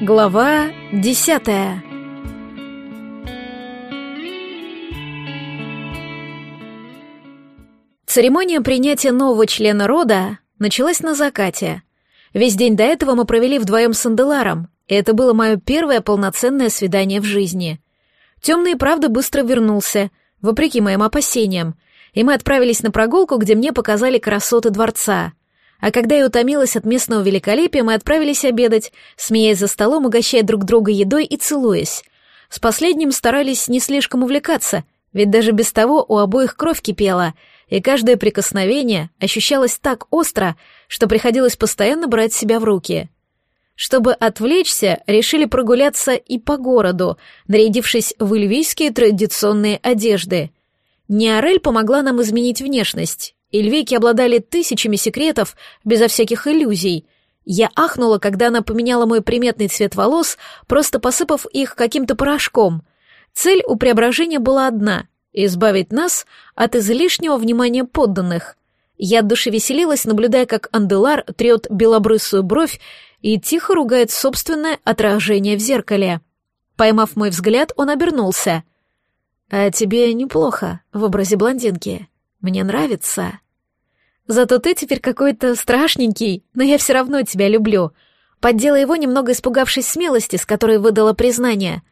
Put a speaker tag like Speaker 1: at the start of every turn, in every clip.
Speaker 1: Глава десятая Церемония принятия нового члена рода началась на закате. Весь день до этого мы провели вдвоем с Анделаром, и это было мое первое полноценное свидание в жизни. Темный и правда быстро вернулся, вопреки моим опасениям, и мы отправились на прогулку, где мне показали красоты дворца. А когда я утомилась от местного великолепия, мы отправились обедать, смеясь за столом, угощая друг друга едой и целуясь. С последним старались не слишком увлекаться, ведь даже без того у обоих кровь кипела, и каждое прикосновение ощущалось так остро, что приходилось постоянно брать себя в руки. Чтобы отвлечься, решили прогуляться и по городу, нарядившись в эльвийские традиционные одежды. Неорель помогла нам изменить внешность, Эльвейки обладали тысячами секретов, безо всяких иллюзий. Я ахнула, когда она поменяла мой приметный цвет волос, просто посыпав их каким-то порошком. Цель у преображения была одна — избавить нас от излишнего внимания подданных. Я от души веселилась, наблюдая, как Анделар трет белобрысую бровь и тихо ругает собственное отражение в зеркале. Поймав мой взгляд, он обернулся. «А тебе неплохо в образе блондинки», мне нравится. Зато ты теперь какой-то страшненький, но я все равно тебя люблю. Поддела его, немного испугавшись смелости, с которой выдала признание.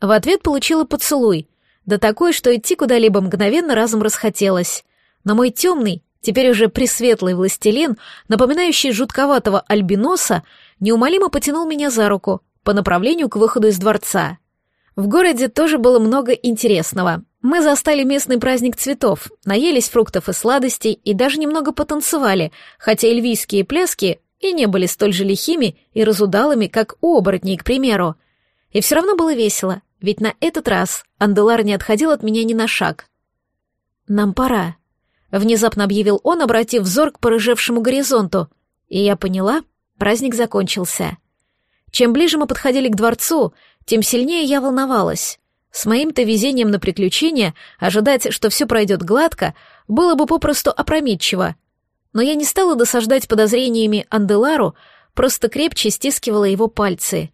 Speaker 1: В ответ получила поцелуй, да такой, что идти куда-либо мгновенно разом расхотелось. Но мой темный, теперь уже пресветлый властелин, напоминающий жутковатого альбиноса, неумолимо потянул меня за руку по направлению к выходу из дворца. В городе тоже было много интересного. Мы застали местный праздник цветов, наелись фруктов и сладостей и даже немного потанцевали, хотя эльвийские пляски и не были столь же лихими и разудалыми, как у оборотней, к примеру. И все равно было весело, ведь на этот раз Анделар не отходил от меня ни на шаг. «Нам пора», — внезапно объявил он, обратив взор к порыжевшему горизонту, и я поняла, праздник закончился. Чем ближе мы подходили к дворцу, тем сильнее я волновалась. С моим-то везением на приключения ожидать, что все пройдет гладко, было бы попросту опрометчиво. Но я не стала досаждать подозрениями Анделару, просто крепче стискивала его пальцы.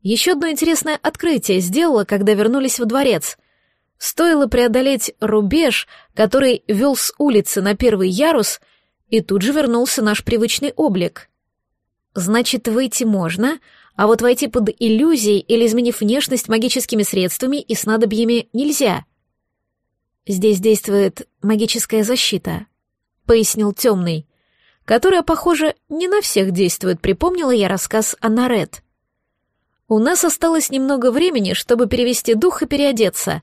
Speaker 1: Еще одно интересное открытие сделала, когда вернулись во дворец. Стоило преодолеть рубеж, который вел с улицы на первый ярус, и тут же вернулся наш привычный облик. Значит, выйти можно, а вот войти под иллюзией или изменив внешность магическими средствами и снадобьями нельзя. Здесь действует магическая защита, пояснил темный, которая, похоже, не на всех действует, припомнила я рассказ Анарет. У нас осталось немного времени, чтобы перевести дух и переодеться.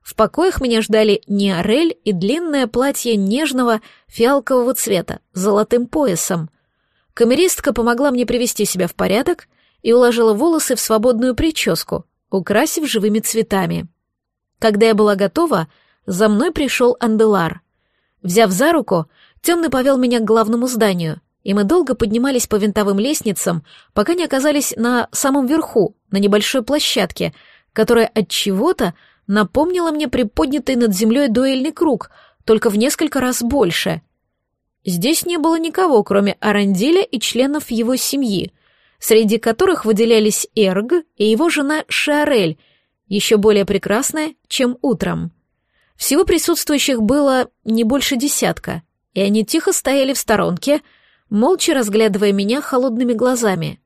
Speaker 1: В покоях меня ждали неорель и длинное платье нежного фиалкового цвета с золотым поясом. Камеристка помогла мне привести себя в порядок — и уложила волосы в свободную прическу, украсив живыми цветами. Когда я была готова, за мной пришел Анделар. Взяв за руку, темный повел меня к главному зданию, и мы долго поднимались по винтовым лестницам, пока не оказались на самом верху, на небольшой площадке, которая от чего-то напомнила мне приподнятый над землей дуэльный круг, только в несколько раз больше. Здесь не было никого, кроме Аранделя и членов его семьи, среди которых выделялись Эрг и его жена Шарель, еще более прекрасная, чем утром. Всего присутствующих было не больше десятка, и они тихо стояли в сторонке, молча разглядывая меня холодными глазами.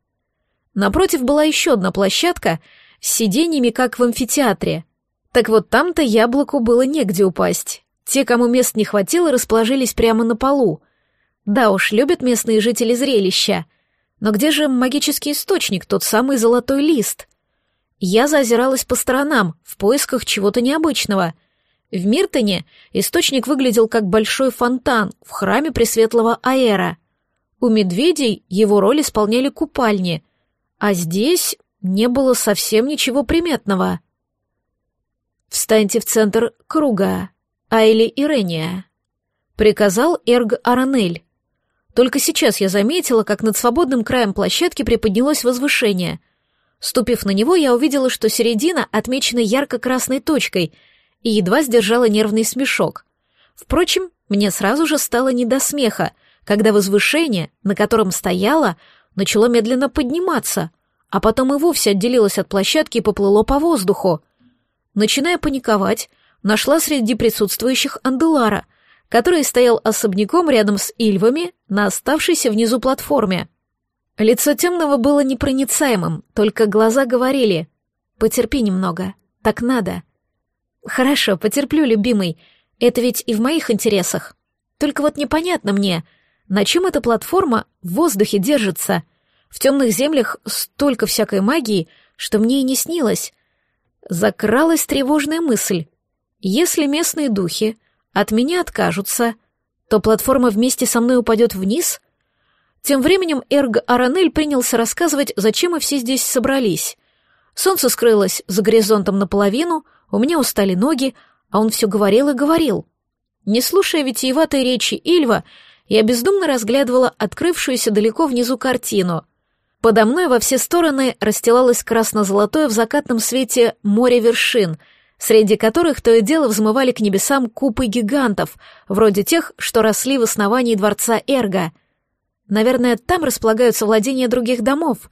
Speaker 1: Напротив была еще одна площадка с сиденьями, как в амфитеатре. Так вот там-то яблоку было негде упасть. Те, кому мест не хватило, расположились прямо на полу. Да уж, любят местные жители зрелища. Но где же магический источник, тот самый золотой лист? Я зазиралась по сторонам, в поисках чего-то необычного. В Миртоне источник выглядел как большой фонтан в храме Пресветлого Аэра. У медведей его роль исполняли купальни, а здесь не было совсем ничего приметного. «Встаньте в центр круга, Айли Ирения», — приказал Эрг Аранель. Только сейчас я заметила, как над свободным краем площадки приподнялось возвышение. Ступив на него, я увидела, что середина отмечена ярко-красной точкой и едва сдержала нервный смешок. Впрочем, мне сразу же стало не до смеха, когда возвышение, на котором стояла, начало медленно подниматься, а потом и вовсе отделилось от площадки и поплыло по воздуху. Начиная паниковать, нашла среди присутствующих Анделара, который стоял особняком рядом с Ильвами на оставшейся внизу платформе. Лицо темного было непроницаемым, только глаза говорили «Потерпи немного, так надо». «Хорошо, потерплю, любимый, это ведь и в моих интересах. Только вот непонятно мне, на чем эта платформа в воздухе держится. В темных землях столько всякой магии, что мне и не снилось. Закралась тревожная мысль. Если местные духи от меня откажутся, то платформа вместе со мной упадет вниз? Тем временем Эрг Аранель принялся рассказывать, зачем мы все здесь собрались. Солнце скрылось за горизонтом наполовину, у меня устали ноги, а он все говорил и говорил. Не слушая витиеватой речи Ильва, я бездумно разглядывала открывшуюся далеко внизу картину. Подо мной во все стороны расстилалось красно-золотое в закатном свете море вершин, среди которых то и дело взмывали к небесам купы гигантов, вроде тех, что росли в основании дворца Эрга. Наверное, там располагаются владения других домов.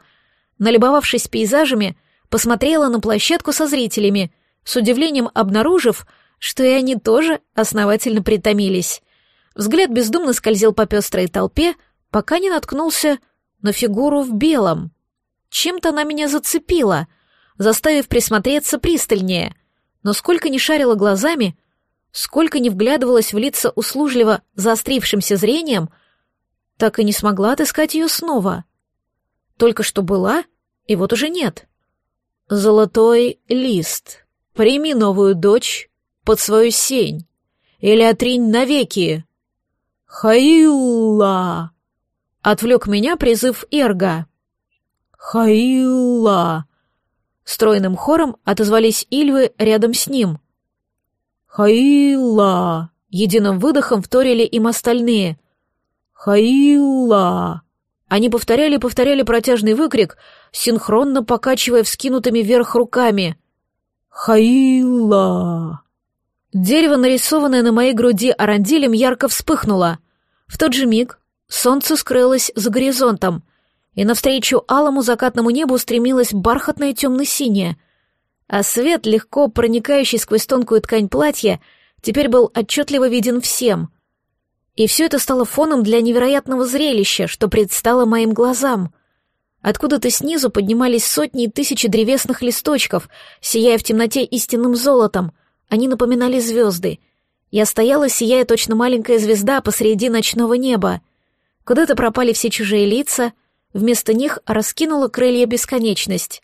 Speaker 1: Налюбовавшись пейзажами, посмотрела на площадку со зрителями, с удивлением обнаружив — что и они тоже основательно притомились. Взгляд бездумно скользил по пестрой толпе, пока не наткнулся на фигуру в белом. Чем-то она меня зацепила, заставив присмотреться пристальнее, но сколько ни шарила глазами, сколько ни вглядывалась в лица услужливо заострившимся зрением, так и не смогла отыскать ее снова. Только что была, и вот уже нет. Золотой лист. Прими новую дочь под свою сень, или отринь навеки. Хаилла! Отвлек меня призыв Эрга. Хаилла! Стройным хором отозвались Ильвы рядом с ним. Хаилла! Единым выдохом вторили им остальные. Хаилла! Они повторяли и повторяли протяжный выкрик, синхронно покачивая вскинутыми вверх руками. «Хаилла!» Дерево, нарисованное на моей груди арандилем, ярко вспыхнуло. В тот же миг солнце скрылось за горизонтом, и навстречу алому закатному небу устремилось бархатное темно-синее, а свет, легко проникающий сквозь тонкую ткань платья, теперь был отчетливо виден всем. И все это стало фоном для невероятного зрелища, что предстало моим глазам. Откуда-то снизу поднимались сотни и тысячи древесных листочков, сияя в темноте истинным золотом — они напоминали звезды. Я стояла, сияя точно маленькая звезда посреди ночного неба. Куда-то пропали все чужие лица, вместо них раскинула крылья бесконечность.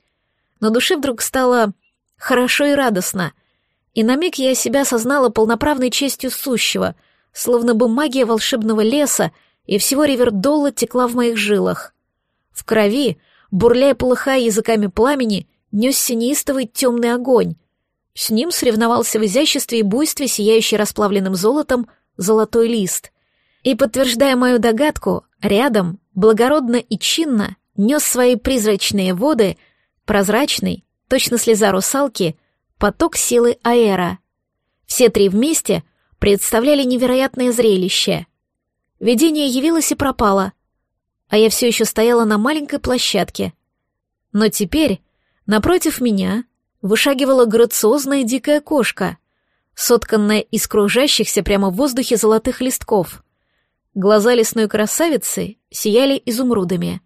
Speaker 1: На душе вдруг стало хорошо и радостно, и на миг я себя осознала полноправной честью сущего, словно бы магия волшебного леса и всего Ривердолла текла в моих жилах. В крови, бурляя полыхая языками пламени, несся неистовый темный огонь, с ним соревновался в изяществе и буйстве, сияющий расплавленным золотом, золотой лист. И, подтверждая мою догадку, рядом, благородно и чинно, нес свои призрачные воды, прозрачный, точно слеза русалки, поток силы аэра. Все три вместе представляли невероятное зрелище. Видение явилось и пропало, а я все еще стояла на маленькой площадке. Но теперь, напротив меня, вышагивала грациозная дикая кошка, сотканная из кружащихся прямо в воздухе золотых листков. Глаза лесной красавицы сияли изумрудами.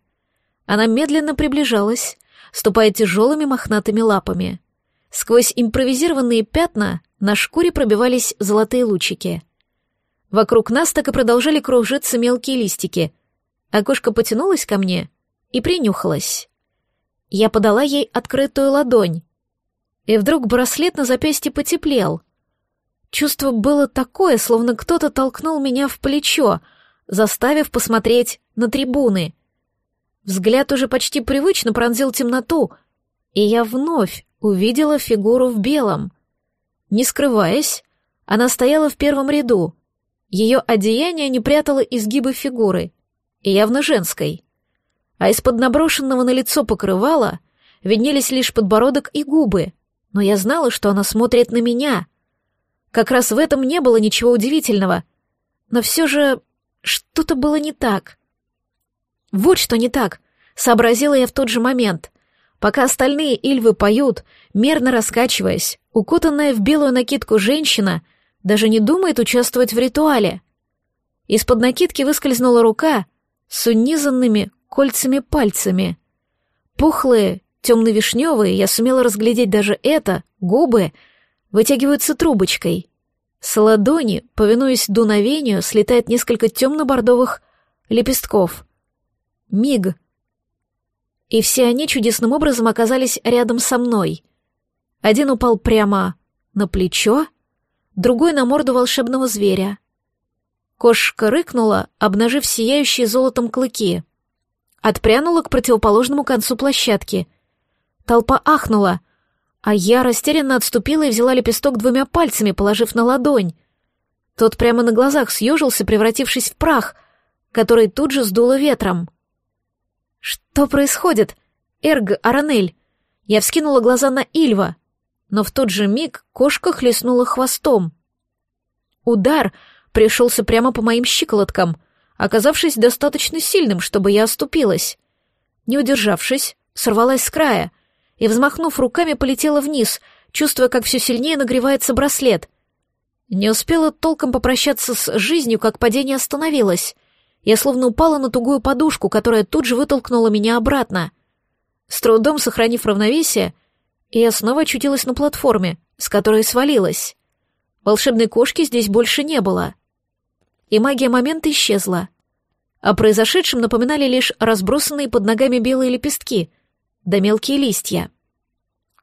Speaker 1: Она медленно приближалась, ступая тяжелыми мохнатыми лапами. Сквозь импровизированные пятна на шкуре пробивались золотые лучики. Вокруг нас так и продолжали кружиться мелкие листики, кошка потянулась ко мне и принюхалась. Я подала ей открытую ладонь, и вдруг браслет на запястье потеплел. Чувство было такое, словно кто-то толкнул меня в плечо, заставив посмотреть на трибуны. Взгляд уже почти привычно пронзил темноту, и я вновь увидела фигуру в белом. Не скрываясь, она стояла в первом ряду. Ее одеяние не прятало изгибы фигуры, и явно женской. А из-под наброшенного на лицо покрывала виднелись лишь подбородок и губы — но я знала, что она смотрит на меня. Как раз в этом не было ничего удивительного. Но все же что-то было не так. Вот что не так, сообразила я в тот же момент. Пока остальные ильвы поют, мерно раскачиваясь, укутанная в белую накидку женщина даже не думает участвовать в ритуале. Из-под накидки выскользнула рука с унизанными кольцами пальцами. Пухлые, темно-вишневые, я сумела разглядеть даже это, губы, вытягиваются трубочкой. С ладони, повинуясь дуновению, слетает несколько темно-бордовых лепестков. Миг, и все они чудесным образом оказались рядом со мной. Один упал прямо на плечо, другой на морду волшебного зверя. Кошка рыкнула, обнажив сияющие золотом клыки. Отпрянула к противоположному концу площадки. Толпа ахнула, а я растерянно отступила и взяла лепесток двумя пальцами, положив на ладонь. Тот прямо на глазах съежился, превратившись в прах, который тут же сдуло ветром. «Что происходит? Эрг, Аранель!» Я вскинула глаза на Ильва, но в тот же миг кошка хлестнула хвостом. Удар пришелся прямо по моим щиколоткам, оказавшись достаточно сильным, чтобы я оступилась. Не удержавшись, сорвалась с края и, взмахнув руками, полетела вниз, чувствуя, как все сильнее нагревается браслет. Не успела толком попрощаться с жизнью, как падение остановилось. Я словно упала на тугую подушку, которая тут же вытолкнула меня обратно. С трудом сохранив равновесие, я снова очутилась на платформе, с которой свалилась. Волшебной кошки здесь больше не было. И магия момента исчезла. О произошедшем напоминали лишь разбросанные под ногами белые лепестки, да мелкие листья.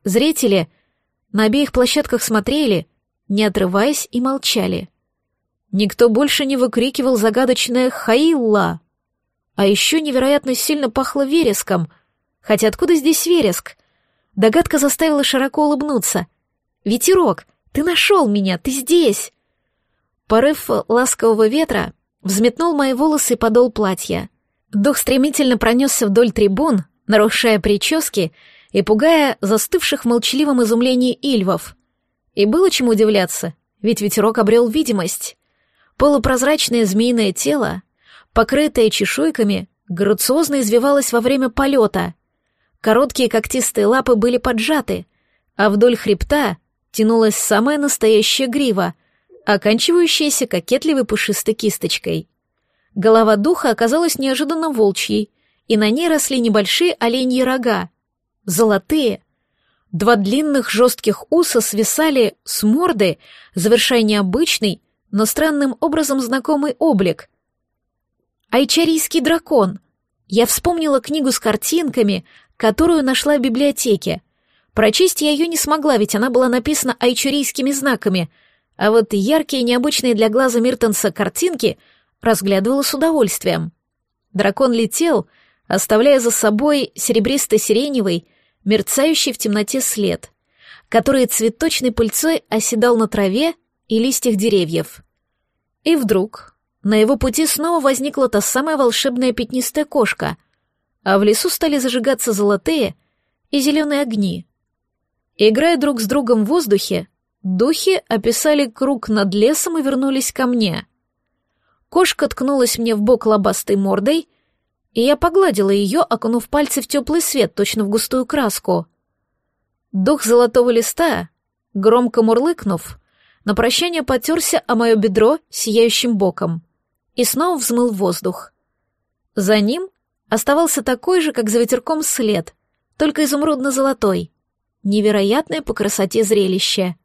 Speaker 1: Зрители на обеих площадках смотрели, не отрываясь и молчали. Никто больше не выкрикивал загадочное «Хаилла!». А еще невероятно сильно пахло вереском. Хотя откуда здесь вереск? Догадка заставила широко улыбнуться. «Ветерок, ты нашел меня, ты здесь!» Порыв ласкового ветра взметнул мои волосы и подол платья. Дух стремительно пронесся вдоль трибун, нарушая прически и пугая застывших в молчаливом изумлении ильвов. И было чему удивляться, ведь ветерок обрел видимость. Полупрозрачное змеиное тело, покрытое чешуйками, грациозно извивалось во время полета. Короткие когтистые лапы были поджаты, а вдоль хребта тянулась самая настоящая грива, оканчивающаяся кокетливой пушистой кисточкой. Голова духа оказалась неожиданно волчьей, и на ней росли небольшие оленьи рога, золотые. Два длинных жестких уса свисали с морды, завершая необычный, но странным образом знакомый облик. Айчарийский дракон. Я вспомнила книгу с картинками, которую нашла в библиотеке. Прочесть я ее не смогла, ведь она была написана айчарийскими знаками, а вот яркие, необычные для глаза Миртенса картинки разглядывала с удовольствием. Дракон летел, оставляя за собой серебристо-сиреневый, мерцающий в темноте след, который цветочной пыльцой оседал на траве и листьях деревьев. И вдруг на его пути снова возникла та самая волшебная пятнистая кошка, а в лесу стали зажигаться золотые и зеленые огни. Играя друг с другом в воздухе, духи описали круг над лесом и вернулись ко мне. Кошка ткнулась мне в бок лобастой мордой, и я погладила ее, окунув пальцы в теплый свет, точно в густую краску. Дух золотого листа, громко мурлыкнув, на прощание потерся о мое бедро сияющим боком и снова взмыл воздух. За ним оставался такой же, как за ветерком, след, только изумрудно-золотой. Невероятное по красоте зрелище.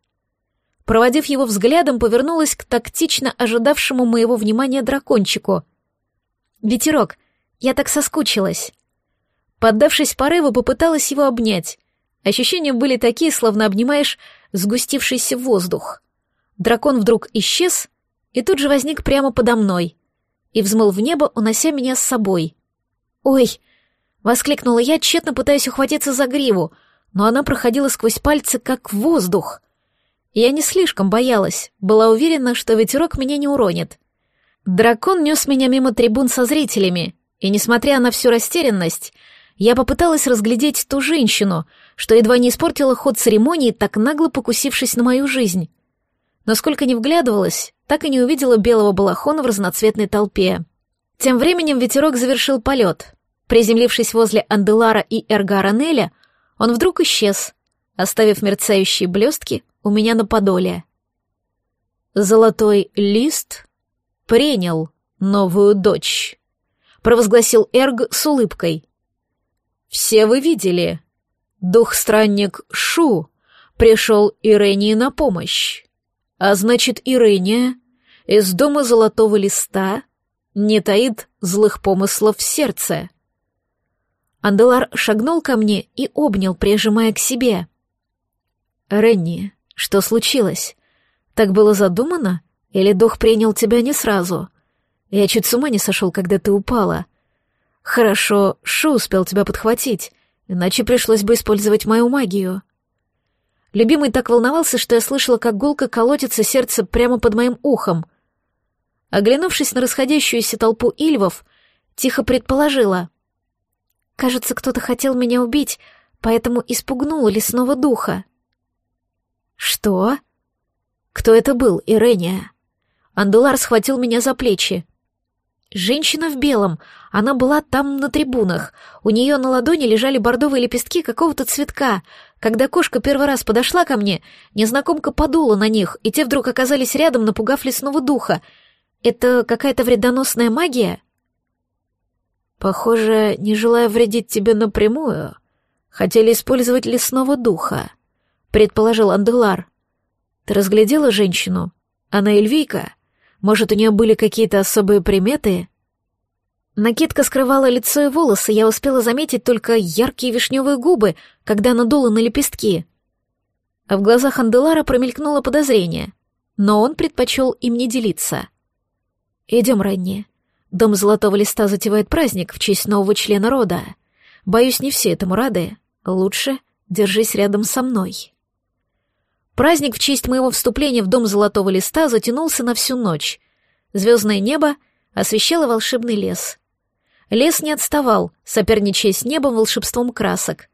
Speaker 1: Проводив его взглядом, повернулась к тактично ожидавшему моего внимания дракончику. «Ветерок, я так соскучилась». Поддавшись порыву, попыталась его обнять. Ощущения были такие, словно обнимаешь сгустившийся воздух. Дракон вдруг исчез и тут же возник прямо подо мной и взмыл в небо, унося меня с собой. «Ой!» — воскликнула я, тщетно пытаясь ухватиться за гриву, но она проходила сквозь пальцы, как воздух. Я не слишком боялась, была уверена, что ветерок меня не уронит. Дракон нес меня мимо трибун со зрителями, и, несмотря на всю растерянность, я попыталась разглядеть ту женщину, что едва не испортила ход церемонии, так нагло покусившись на мою жизнь но сколько ни вглядывалась, так и не увидела белого балахона в разноцветной толпе. Тем временем ветерок завершил полет. Приземлившись возле Анделара и Эргаранеля, Он вдруг исчез, оставив мерцающие блестки у меня на подоле. Золотой лист принял новую дочь, провозгласил Эрг с улыбкой. Все вы видели. Дух-странник Шу пришел Ирении на помощь. А значит, Ирения из дома золотого листа не таит злых помыслов в сердце. Анделар шагнул ко мне и обнял, прижимая к себе. «Ренни, что случилось? Так было задумано? Или дух принял тебя не сразу? Я чуть с ума не сошел, когда ты упала. Хорошо, Шу успел тебя подхватить, иначе пришлось бы использовать мою магию». Любимый так волновался, что я слышала, как гулко колотится сердце прямо под моим ухом. Оглянувшись на расходящуюся толпу ильвов, тихо предположила. «Кажется, кто-то хотел меня убить, поэтому испугнула лесного духа». «Что?» «Кто это был, Ирения?» Андулар схватил меня за плечи. Женщина в белом. Она была там на трибунах. У нее на ладони лежали бордовые лепестки какого-то цветка. Когда кошка первый раз подошла ко мне, незнакомка подула на них, и те вдруг оказались рядом, напугав лесного духа. Это какая-то вредоносная магия? Похоже, не желая вредить тебе напрямую, хотели использовать лесного духа, предположил Анделар. Ты разглядела женщину? Она эльвийка? Может, у нее были какие-то особые приметы? Накидка скрывала лицо и волосы, я успела заметить только яркие вишневые губы, когда она дула на лепестки. А в глазах Анделара промелькнуло подозрение, но он предпочел им не делиться. «Идем, ранее. Дом Золотого Листа затевает праздник в честь нового члена рода. Боюсь, не все этому рады. Лучше держись рядом со мной». Праздник в честь моего вступления в Дом Золотого Листа затянулся на всю ночь. Звездное небо освещало волшебный лес. Лес не отставал, соперничая с небом волшебством красок.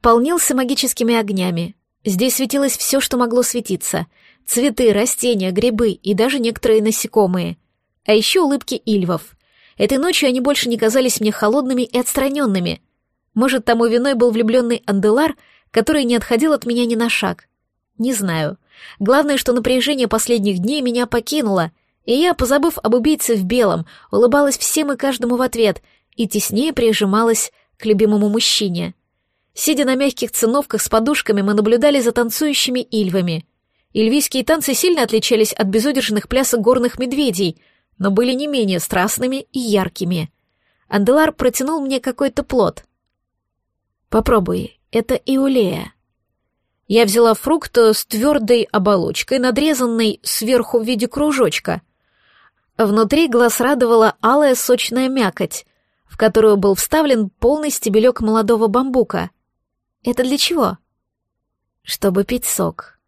Speaker 1: Полнился магическими огнями. Здесь светилось все, что могло светиться. Цветы, растения, грибы и даже некоторые насекомые. А еще улыбки ильвов. Этой ночью они больше не казались мне холодными и отстраненными. Может, тому виной был влюбленный Анделар, который не отходил от меня ни на шаг — не знаю. Главное, что напряжение последних дней меня покинуло, и я, позабыв об убийце в белом, улыбалась всем и каждому в ответ и теснее прижималась к любимому мужчине. Сидя на мягких циновках с подушками, мы наблюдали за танцующими ильвами. Ильвийские танцы сильно отличались от безудержных плясок горных медведей, но были не менее страстными и яркими. Анделар протянул мне какой-то плод. «Попробуй, это иулея», я взяла фрукт с твердой оболочкой, надрезанной сверху в виде кружочка. Внутри глаз радовала алая сочная мякоть, в которую был вставлен полный стебелек молодого бамбука. Это для чего? Чтобы пить сок.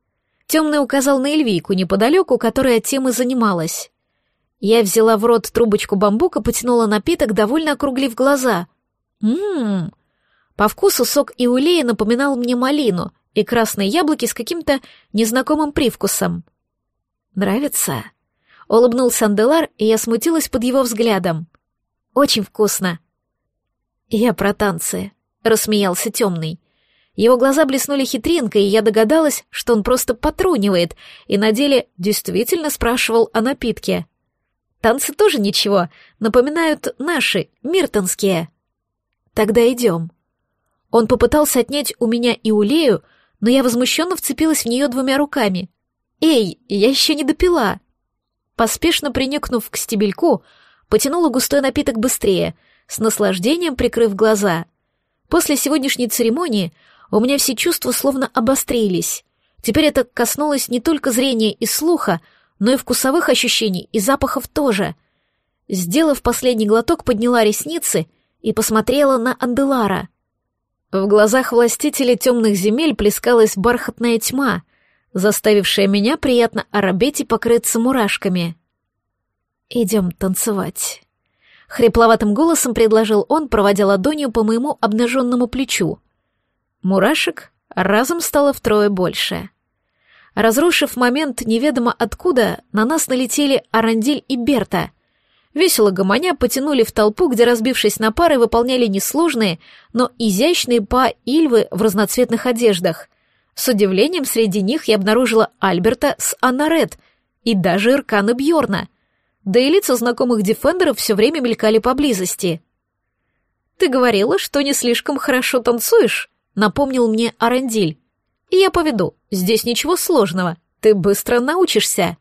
Speaker 1: Темный указал на эльвийку неподалеку, которая тем и занималась. Я взяла в рот трубочку бамбука, потянула напиток, довольно округлив глаза. Ммм. По вкусу сок иулея напоминал мне малину, и красные яблоки с каким-то незнакомым привкусом. «Нравится?» — улыбнулся Анделар, и я смутилась под его взглядом. «Очень вкусно». «Я про танцы», — рассмеялся темный. Его глаза блеснули хитринкой, и я догадалась, что он просто потрунивает, и на деле действительно спрашивал о напитке. Танцы тоже ничего, напоминают наши, миртонские. Тогда идем. Он попытался отнять у меня и Улею, но я возмущенно вцепилась в нее двумя руками. «Эй, я еще не допила!» Поспешно приникнув к стебельку, потянула густой напиток быстрее, с наслаждением прикрыв глаза. После сегодняшней церемонии у меня все чувства словно обострились. Теперь это коснулось не только зрения и слуха, но и вкусовых ощущений, и запахов тоже. Сделав последний глоток, подняла ресницы и посмотрела на Анделара — в глазах властителя темных земель плескалась бархатная тьма, заставившая меня приятно оробеть и покрыться мурашками. «Идем танцевать», — хрипловатым голосом предложил он, проводя ладонью по моему обнаженному плечу. Мурашек разом стало втрое больше. Разрушив момент неведомо откуда, на нас налетели Арандиль и Берта. Весело гомоня потянули в толпу, где, разбившись на пары, выполняли несложные, но изящные па Ильвы в разноцветных одеждах. С удивлением среди них я обнаружила Альберта с Аннарет и даже Иркана Бьорна. Да и лица знакомых дефендеров все время мелькали поблизости. «Ты говорила, что не слишком хорошо танцуешь», — напомнил мне Арандиль. «И я поведу, здесь ничего сложного, ты быстро научишься».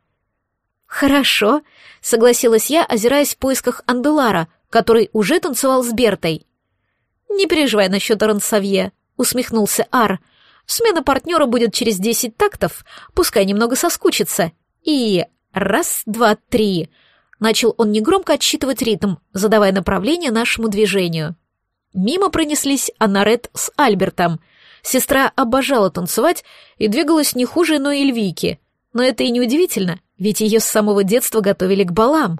Speaker 1: «Хорошо», — согласилась я, озираясь в поисках Анделара, который уже танцевал с Бертой. «Не переживай насчет Рансавье», — усмехнулся Ар. «Смена партнера будет через десять тактов, пускай немного соскучится. И раз, два, три». Начал он негромко отсчитывать ритм, задавая направление нашему движению. Мимо пронеслись Анарет с Альбертом. Сестра обожала танцевать и двигалась не хуже но Эльвики. Но это и не удивительно, ведь ее с самого детства готовили к балам.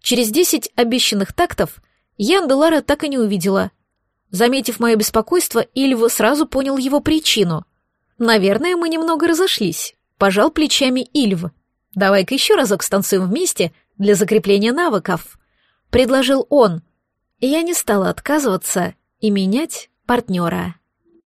Speaker 1: Через десять обещанных тактов я Анделара так и не увидела. Заметив мое беспокойство, Ильва сразу понял его причину. «Наверное, мы немного разошлись», — пожал плечами Ильв. «Давай-ка еще разок станцуем вместе для закрепления навыков», — предложил он. Я не стала отказываться и менять партнера.